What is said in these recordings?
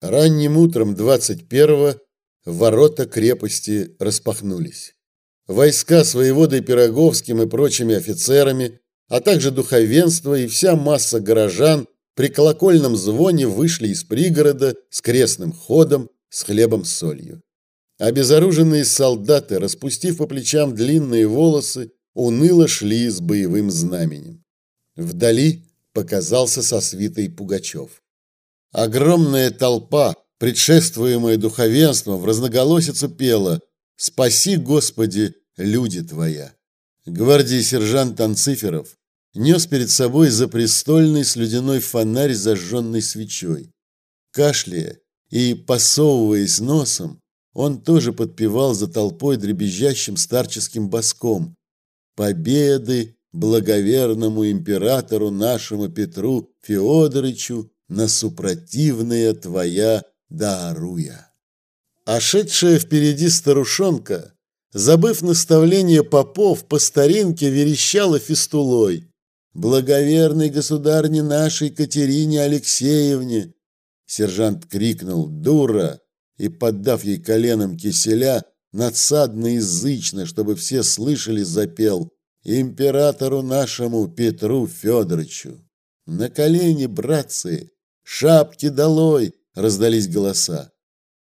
Ранним утром 21-го ворота крепости распахнулись. Войска с воеводой Пироговским и прочими офицерами, а также духовенство и вся масса горожан при колокольном звоне вышли из пригорода с крестным ходом, с хлебом с солью. Обезоруженные солдаты, распустив по плечам длинные волосы, уныло шли с боевым знаменем. Вдали показался со свитой Пугачев. Огромная толпа, предшествуемая духовенством, в разноголосицу пела «Спаси, Господи, люди Твоя». Гвардии сержант Анциферов нес перед собой запрестольный слюдяной фонарь с зажженной свечой. Кашляя и посовываясь носом, он тоже подпевал за толпой дребезжащим старческим боском «Победы благоверному императору нашему Петру Феодорычу на супротивная твоя даруя. А шедшая впереди старушонка, забыв наставление попов, по старинке верещала фистулой. «Благоверной государне нашей Катерине Алексеевне!» Сержант крикнул «Дура!» и, поддав ей коленом киселя, надсадно язычно, чтобы все слышали, запел «Императору нашему Петру Федоровичу!» «На колени, братцы! Шапки долой!» – раздались голоса.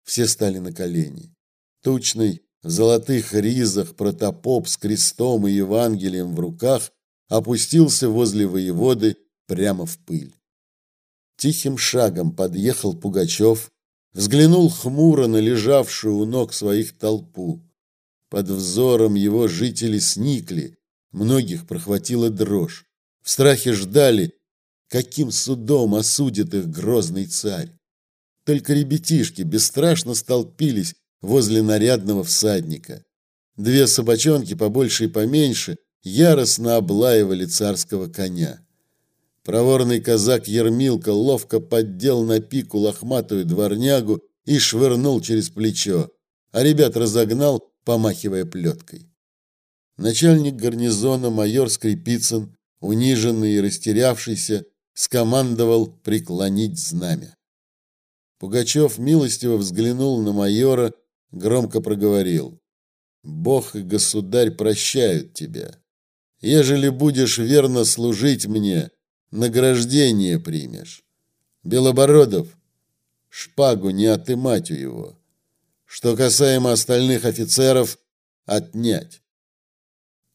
Все стали на колени. Тучный, в золотых ризах протопоп с крестом и Евангелием в руках опустился возле воеводы прямо в пыль. Тихим шагом подъехал Пугачев, взглянул хмуро на лежавшую у ног своих толпу. Под взором его жители сникли, многих прохватила дрожь. В страхе ждали, каким судом осудит их грозный царь. Только ребятишки бесстрашно столпились возле нарядного всадника. Две собачонки, побольше и поменьше, яростно облаивали царского коня. Проворный казак Ермилка ловко поддел на пику лохматую дворнягу и швырнул через плечо, а ребят разогнал, помахивая плеткой. Начальник гарнизона майор Скрипицын, униженный и растерявшийся, скомандовал преклонить знамя. Пугачев милостиво взглянул на майора, громко проговорил. «Бог и государь прощают тебя. Ежели будешь верно служить мне, награждение примешь. Белобородов, шпагу не отымать у его. Что касаемо остальных офицеров, отнять».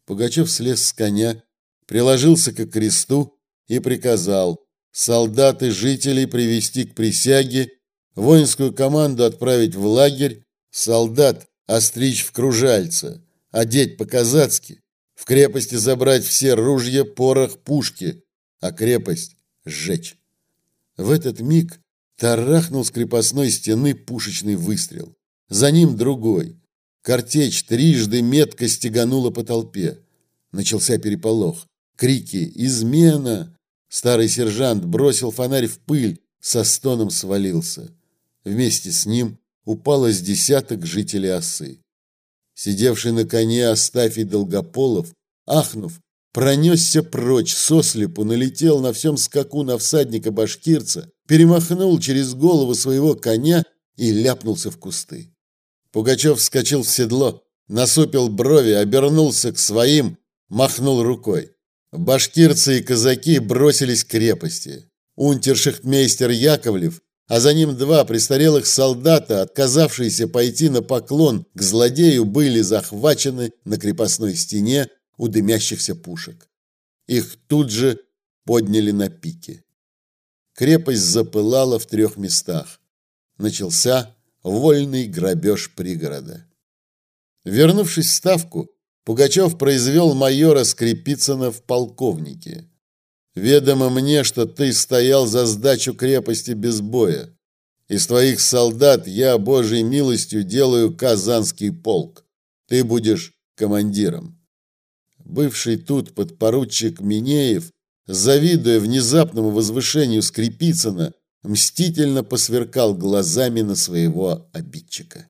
Пугачев слез с коня, приложился к кресту и приказал солдат и жителей привести к присяге, воинскую команду отправить в лагерь, солдат остричь в кружальца, одеть по-казацки, в крепости забрать все ружья, порох, пушки, а крепость сжечь. В этот миг тарахнул с крепостной стены пушечный выстрел. За ним другой. Картечь трижды метко стеганула по толпе. Начался переполох. Крики «Измена!» Старый сержант бросил фонарь в пыль, со стоном свалился. Вместе с ним упало с десяток жителей осы. Сидевший на коне Астафий Долгополов, ахнув, пронесся прочь сослепу, налетел на всем скаку на всадника-башкирца, перемахнул через голову своего коня и ляпнулся в кусты. Пугачев вскочил в седло, насупил брови, обернулся к своим, махнул рукой. Башкирцы и казаки бросились к крепости. Унтершехтмейстер Яковлев, а за ним два престарелых солдата, отказавшиеся пойти на поклон к злодею, были захвачены на крепостной стене у дымящихся пушек. Их тут же подняли на пике. Крепость запылала в трех местах. Начался вольный грабеж пригорода. Вернувшись в Ставку, Пугачев произвел майора Скрипицына в полковнике. «Ведомо мне, что ты стоял за сдачу крепости без боя. Из твоих солдат я, Божьей милостью, делаю Казанский полк. Ты будешь командиром». Бывший тут подпоручик Минеев, завидуя внезапному возвышению Скрипицына, мстительно посверкал глазами на своего обидчика.